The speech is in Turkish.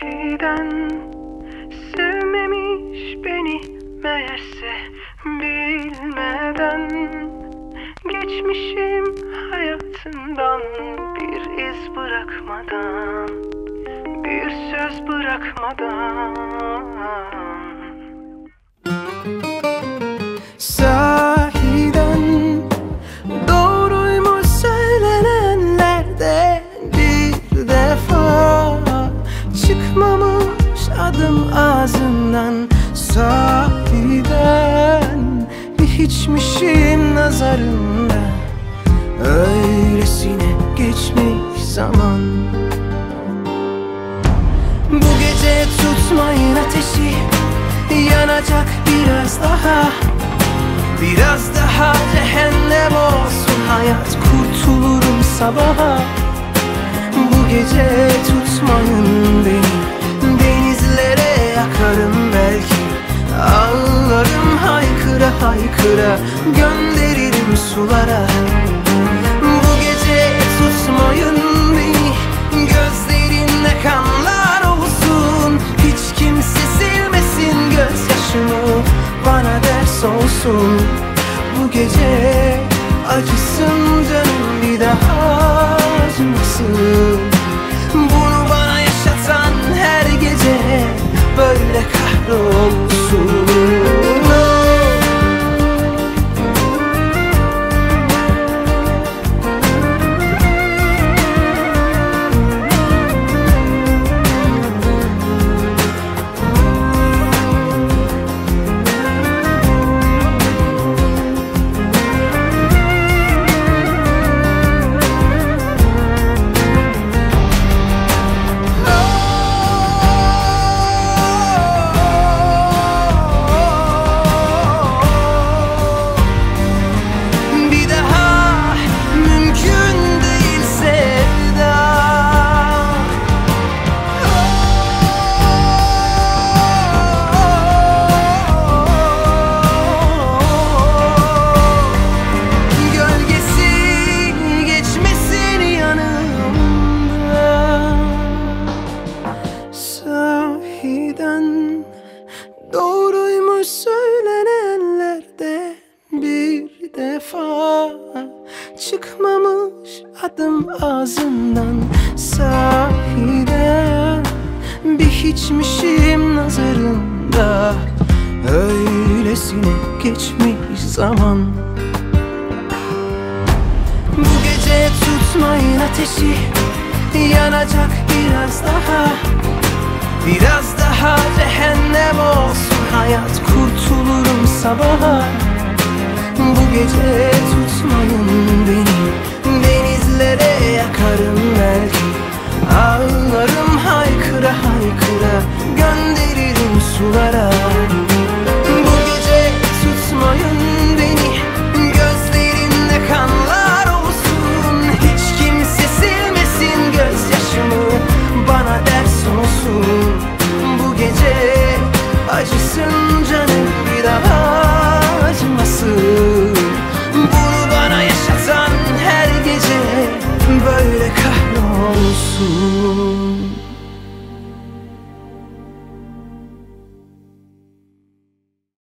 Sahiden sevmemiş beni meğerse bilmeden. Geçmişim hayatından bir iz bırakmadan Bir söz bırakmadan hiçmişim nazarında. Öylesine geçmiş zaman. Bu gece tutmayın ateşi Yanacak biraz daha. Biraz daha cehennem olsun hayat Kurtulurum sabaha. Bu gece tutmayın haykıra Gönderirim sulara. Bu gece tutmayın beni Gözlerinde kanlar olsun. Hiç kimse silmesin gözyaşımı Bana ders olsun. Bu gece acısın defa Çıkmamış adım ağzından Sahiden bir hiçmişim nazarında. Öylesine geçmiş zaman. Bu gece tutmayın ateşi Yanacak biraz daha. Biraz daha cehennem olsun hayat Kurtulurum sabaha gece